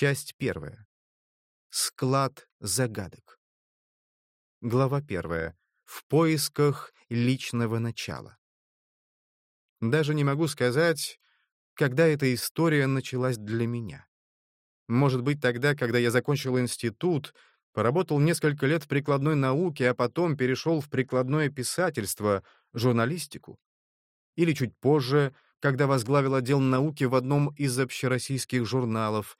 Часть первая. Склад загадок. Глава первая. В поисках личного начала. Даже не могу сказать, когда эта история началась для меня. Может быть, тогда, когда я закончил институт, поработал несколько лет в прикладной науке, а потом перешел в прикладное писательство, журналистику. Или чуть позже, когда возглавил отдел науки в одном из общероссийских журналов,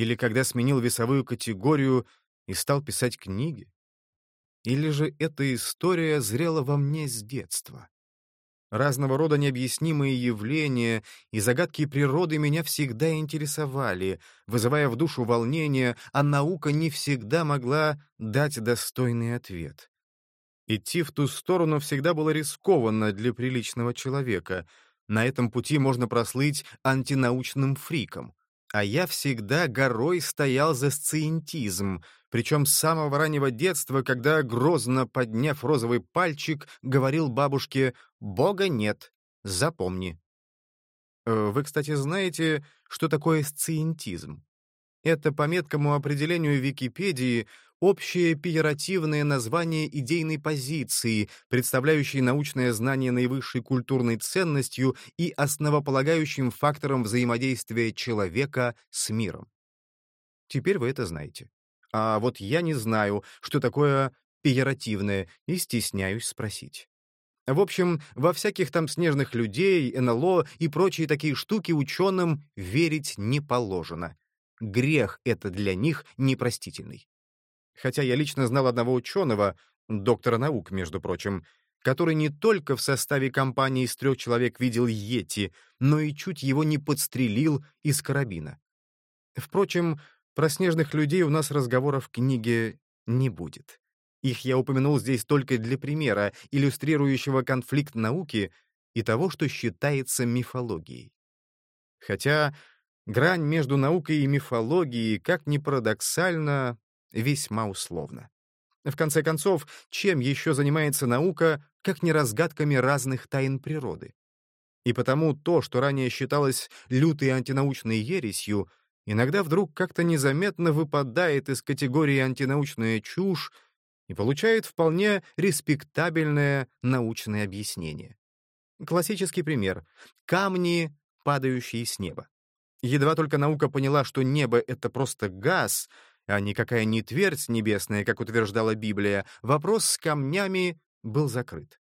или когда сменил весовую категорию и стал писать книги. Или же эта история зрела во мне с детства. Разного рода необъяснимые явления и загадки природы меня всегда интересовали, вызывая в душу волнение, а наука не всегда могла дать достойный ответ. Идти в ту сторону всегда было рискованно для приличного человека. На этом пути можно прослыть антинаучным фриком. А я всегда горой стоял за сциентизм, причем с самого раннего детства, когда, грозно подняв розовый пальчик, говорил бабушке «Бога нет, запомни». Э, вы, кстати, знаете, что такое сциентизм? Это, по меткому определению Википедии, общее пиеративное название идейной позиции, представляющей научное знание наивысшей культурной ценностью и основополагающим фактором взаимодействия человека с миром. Теперь вы это знаете. А вот я не знаю, что такое пиеративное, и стесняюсь спросить. В общем, во всяких там снежных людей, НЛО и прочие такие штуки ученым верить не положено. Грех это для них непростительный. Хотя я лично знал одного ученого, доктора наук, между прочим, который не только в составе компании из трех человек видел Йети, но и чуть его не подстрелил из карабина. Впрочем, про снежных людей у нас разговора в книге не будет. Их я упомянул здесь только для примера, иллюстрирующего конфликт науки и того, что считается мифологией. Хотя грань между наукой и мифологией, как ни парадоксально, весьма условно. В конце концов, чем еще занимается наука, как не разгадками разных тайн природы? И потому то, что ранее считалось лютой антинаучной ересью, иногда вдруг как-то незаметно выпадает из категории антинаучная чушь и получает вполне респектабельное научное объяснение. Классический пример — камни, падающие с неба. Едва только наука поняла, что небо — это просто газ — а никакая не твердь небесная, как утверждала Библия, вопрос с камнями был закрыт.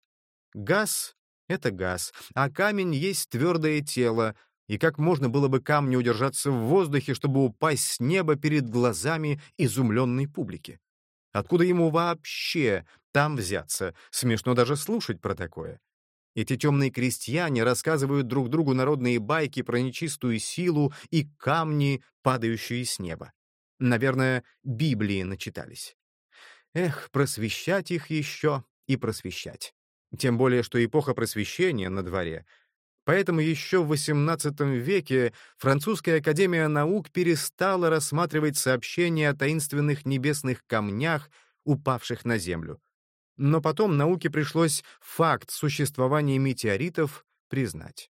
Газ — это газ, а камень есть твердое тело, и как можно было бы камню удержаться в воздухе, чтобы упасть с неба перед глазами изумленной публики? Откуда ему вообще там взяться? Смешно даже слушать про такое. Эти темные крестьяне рассказывают друг другу народные байки про нечистую силу и камни, падающие с неба. Наверное, Библии начитались. Эх, просвещать их еще и просвещать. Тем более, что эпоха просвещения на дворе. Поэтому еще в XVIII веке Французская академия наук перестала рассматривать сообщения о таинственных небесных камнях, упавших на Землю. Но потом науке пришлось факт существования метеоритов признать.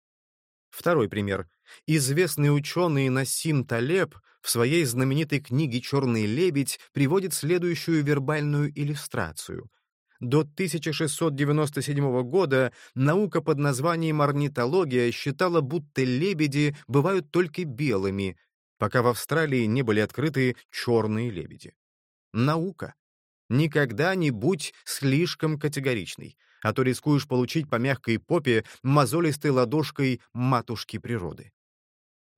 Второй пример. Известный ученый Насим Талеб в своей знаменитой книге «Черный лебедь» приводит следующую вербальную иллюстрацию. До 1697 года наука под названием орнитология считала, будто лебеди бывают только белыми, пока в Австралии не были открыты черные лебеди. Наука. Никогда не будь слишком категоричной, а то рискуешь получить по мягкой попе мозолистой ладошкой матушки природы.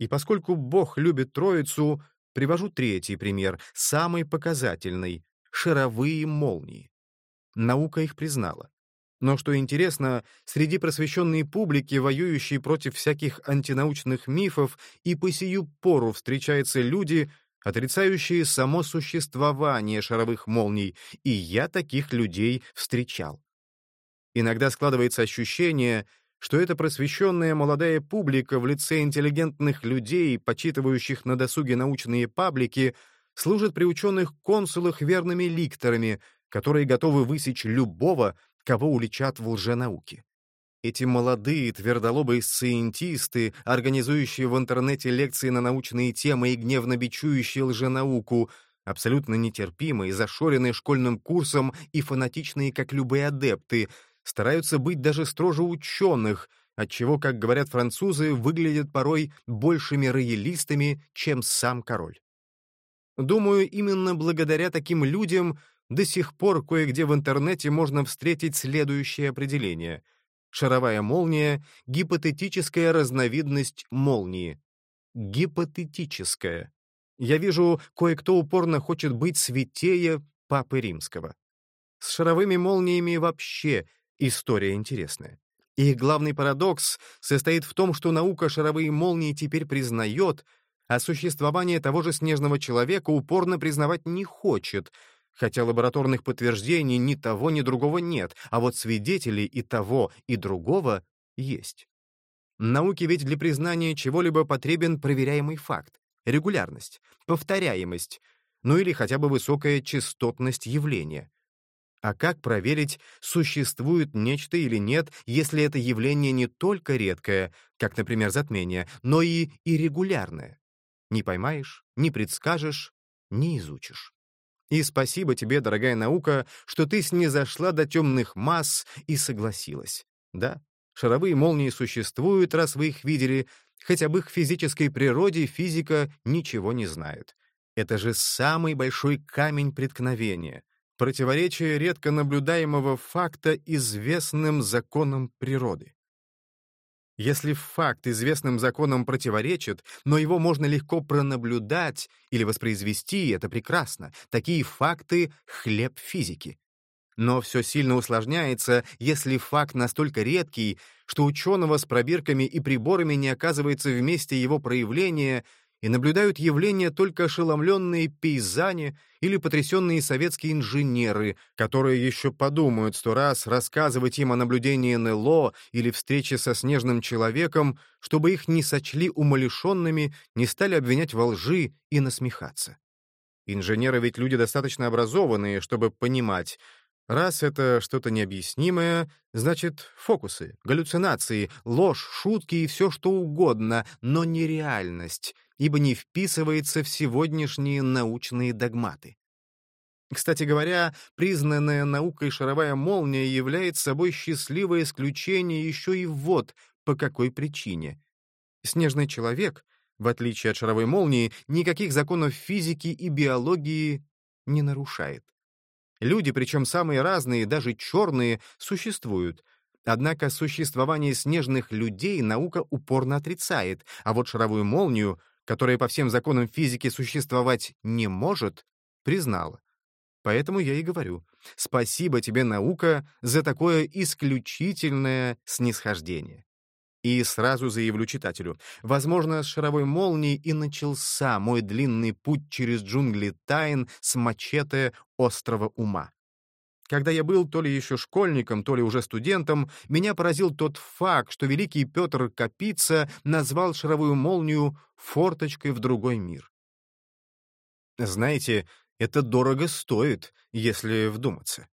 И поскольку Бог любит Троицу, привожу третий пример, самый показательный — шаровые молнии. Наука их признала. Но, что интересно, среди просвещенной публики, воюющей против всяких антинаучных мифов, и по сию пору встречаются люди, отрицающие само существование шаровых молний, и я таких людей встречал. Иногда складывается ощущение, что эта просвещенная молодая публика в лице интеллигентных людей, почитывающих на досуге научные паблики, служит при ученых-консулах верными ликторами, которые готовы высечь любого, кого уличат в лженауке. Эти молодые твердолобые сциентисты, организующие в интернете лекции на научные темы и гневно бичующие лженауку, абсолютно нетерпимые, зашоренные школьным курсом и фанатичные, как любые адепты, стараются быть даже строже ученых, отчего, как говорят французы, выглядят порой большими роялистами, чем сам король. Думаю, именно благодаря таким людям до сих пор кое-где в интернете можно встретить следующее определение — Шаровая молния — гипотетическая разновидность молнии. Гипотетическая. Я вижу, кое-кто упорно хочет быть святее Папы Римского. С шаровыми молниями вообще история интересная. Их главный парадокс состоит в том, что наука шаровые молнии теперь признает, а существование того же снежного человека упорно признавать не хочет — хотя лабораторных подтверждений ни того, ни другого нет, а вот свидетелей и того, и другого есть. Науке ведь для признания чего-либо потребен проверяемый факт, регулярность, повторяемость, ну или хотя бы высокая частотность явления. А как проверить, существует нечто или нет, если это явление не только редкое, как, например, затмение, но и иррегулярное? Не поймаешь, не предскажешь, не изучишь. И спасибо тебе, дорогая наука, что ты снизошла до темных масс и согласилась. Да, шаровые молнии существуют, раз вы их видели, хотя об их физической природе физика ничего не знает. Это же самый большой камень преткновения, противоречие редко наблюдаемого факта известным законам природы. Если факт известным законам противоречит, но его можно легко пронаблюдать или воспроизвести, это прекрасно. Такие факты — хлеб физики. Но все сильно усложняется, если факт настолько редкий, что ученого с пробирками и приборами не оказывается вместе его проявления — и наблюдают явления только ошеломленные пейзане или потрясенные советские инженеры, которые еще подумают сто раз рассказывать им о наблюдении НЛО или встрече со снежным человеком, чтобы их не сочли умалишенными, не стали обвинять во лжи и насмехаться. Инженеры ведь люди достаточно образованные, чтобы понимать, Раз это что-то необъяснимое, значит, фокусы, галлюцинации, ложь, шутки и все что угодно, но не реальность, ибо не вписывается в сегодняшние научные догматы. Кстати говоря, признанная наукой шаровая молния является собой счастливое исключение еще и вот по какой причине. Снежный человек, в отличие от шаровой молнии, никаких законов физики и биологии не нарушает. Люди, причем самые разные, даже черные, существуют. Однако существование снежных людей наука упорно отрицает, а вот шаровую молнию которая по всем законам физики существовать не может, признала. Поэтому я и говорю, спасибо тебе, наука, за такое исключительное снисхождение. И сразу заявлю читателю, возможно, с шаровой молнией и начался мой длинный путь через джунгли тайн с мачете острова ума. Когда я был то ли еще школьником, то ли уже студентом, меня поразил тот факт, что великий Петр Капица назвал шаровую молнию «форточкой в другой мир». Знаете, это дорого стоит, если вдуматься.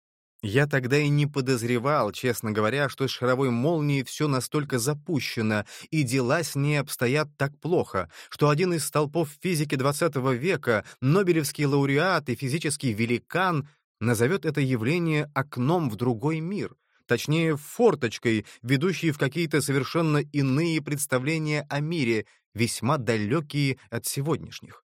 Я тогда и не подозревал, честно говоря, что с шаровой молнией все настолько запущено, и дела с ней обстоят так плохо, что один из столпов физики XX века, Нобелевский лауреат и физический великан назовет это явление окном в другой мир, точнее, форточкой, ведущей в какие-то совершенно иные представления о мире, весьма далекие от сегодняшних.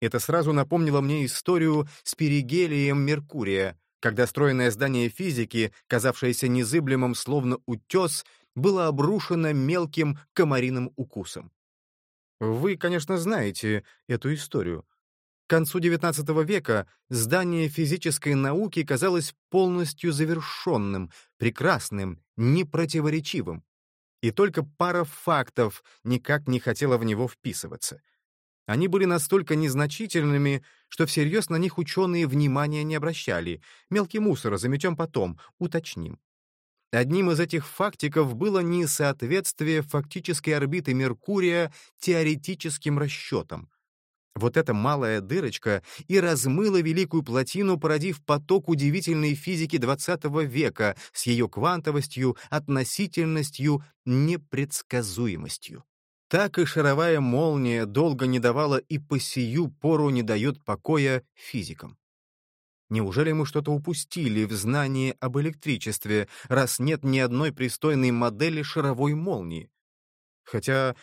Это сразу напомнило мне историю с перигелием Меркурия, когда стройное здание физики, казавшееся незыблемым словно утес, было обрушено мелким комариным укусом. Вы, конечно, знаете эту историю. К концу XIX века здание физической науки казалось полностью завершенным, прекрасным, непротиворечивым. И только пара фактов никак не хотела в него вписываться. Они были настолько незначительными, что всерьез на них ученые внимания не обращали. Мелкий мусор заметем потом, уточним. Одним из этих фактиков было несоответствие фактической орбиты Меркурия теоретическим расчетам. Вот эта малая дырочка и размыла великую плотину, породив поток удивительной физики XX века с ее квантовостью, относительностью, непредсказуемостью. Так и шаровая молния долго не давала и по сию пору не дает покоя физикам. Неужели мы что-то упустили в знании об электричестве, раз нет ни одной пристойной модели шаровой молнии? Хотя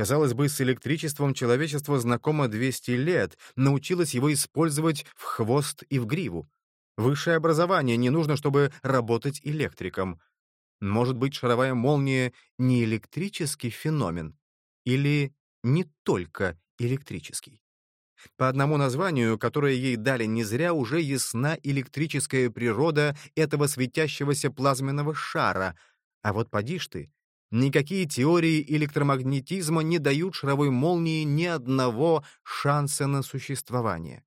Казалось бы, с электричеством человечество знакомо 200 лет, научилось его использовать в хвост и в гриву. Высшее образование не нужно, чтобы работать электриком. Может быть, шаровая молния не электрический феномен? Или не только электрический? По одному названию, которое ей дали не зря, уже ясна электрическая природа этого светящегося плазменного шара. А вот поди ж ты, Никакие теории электромагнетизма не дают шаровой молнии ни одного шанса на существование.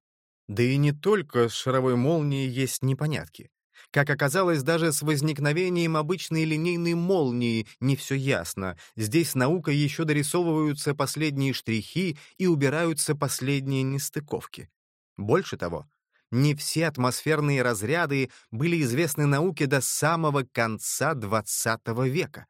Да и не только с шаровой молнией есть непонятки. Как оказалось, даже с возникновением обычной линейной молнии не все ясно. Здесь наука еще дорисовываются последние штрихи и убираются последние нестыковки. Больше того, не все атмосферные разряды были известны науке до самого конца XX века.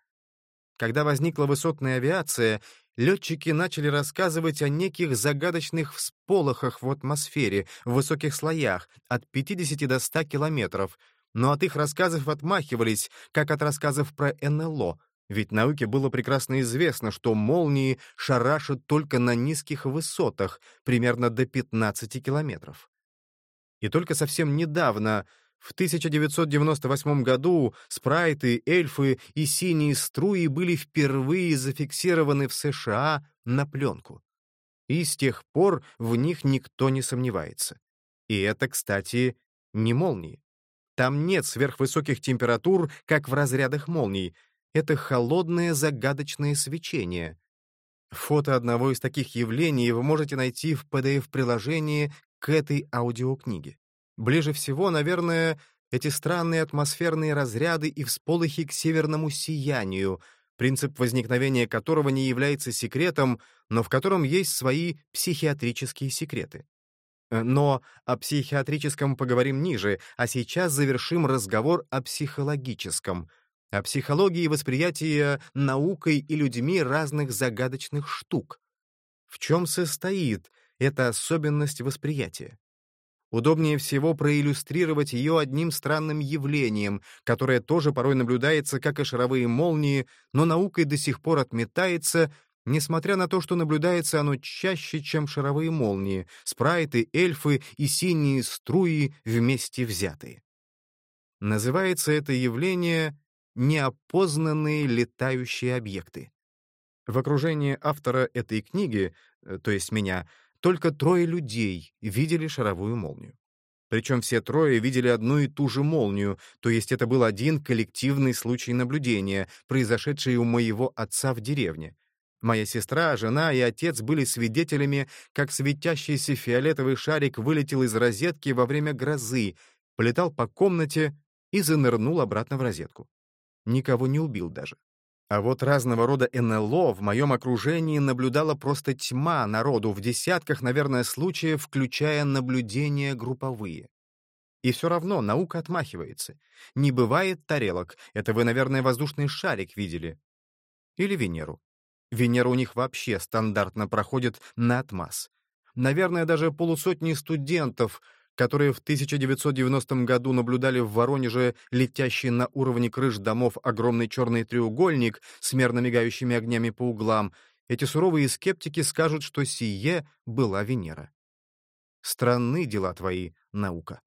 Когда возникла высотная авиация, летчики начали рассказывать о неких загадочных всполохах в атмосфере, в высоких слоях, от 50 до 100 километров, но от их рассказов отмахивались, как от рассказов про НЛО, ведь науке было прекрасно известно, что молнии шарашат только на низких высотах, примерно до 15 километров. И только совсем недавно в 1998 году спрайты, эльфы и синие струи были впервые зафиксированы в США на пленку. И с тех пор в них никто не сомневается. И это, кстати, не молнии. Там нет сверхвысоких температур, как в разрядах молний. Это холодное загадочное свечение. Фото одного из таких явлений вы можете найти в PDF-приложении к этой аудиокниге. Ближе всего, наверное, эти странные атмосферные разряды и всполохи к северному сиянию, принцип возникновения которого не является секретом, но в котором есть свои психиатрические секреты. Э, но о психиатрическом поговорим ниже, а сейчас завершим разговор о психологическом, о психологии восприятия наукой и людьми разных загадочных штук. В чем состоит эта особенность восприятия? Удобнее всего проиллюстрировать ее одним странным явлением, которое тоже порой наблюдается, как и шаровые молнии, но наукой до сих пор отметается, несмотря на то, что наблюдается оно чаще, чем шаровые молнии, спрайты, эльфы и синие струи вместе взятые. Называется это явление «неопознанные летающие объекты». В окружении автора этой книги, э, то есть меня, только трое людей видели шаровую молнию. Причем все трое видели одну и ту же молнию, то есть это был один коллективный случай наблюдения, произошедший у моего отца в деревне. Моя сестра, жена и отец были свидетелями, как светящийся фиолетовый шарик вылетел из розетки во время грозы, полетал по комнате и занырнул обратно в розетку. Никого не убил даже. А вот разного рода НЛО в моем окружении наблюдала просто тьма народу в десятках, наверное, случаев, включая наблюдения групповые. И все равно наука отмахивается. Не бывает тарелок. Это вы, наверное, воздушный шарик видели. Или Венеру. Венера у них вообще стандартно проходит на отмаз. Наверное, даже полусотни студентов которые в 1990 году наблюдали в Воронеже летящий на уровне крыш домов огромный черный треугольник с мерно мигающими огнями по углам, эти суровые скептики скажут, что сие была Венера. Странны дела твои, наука.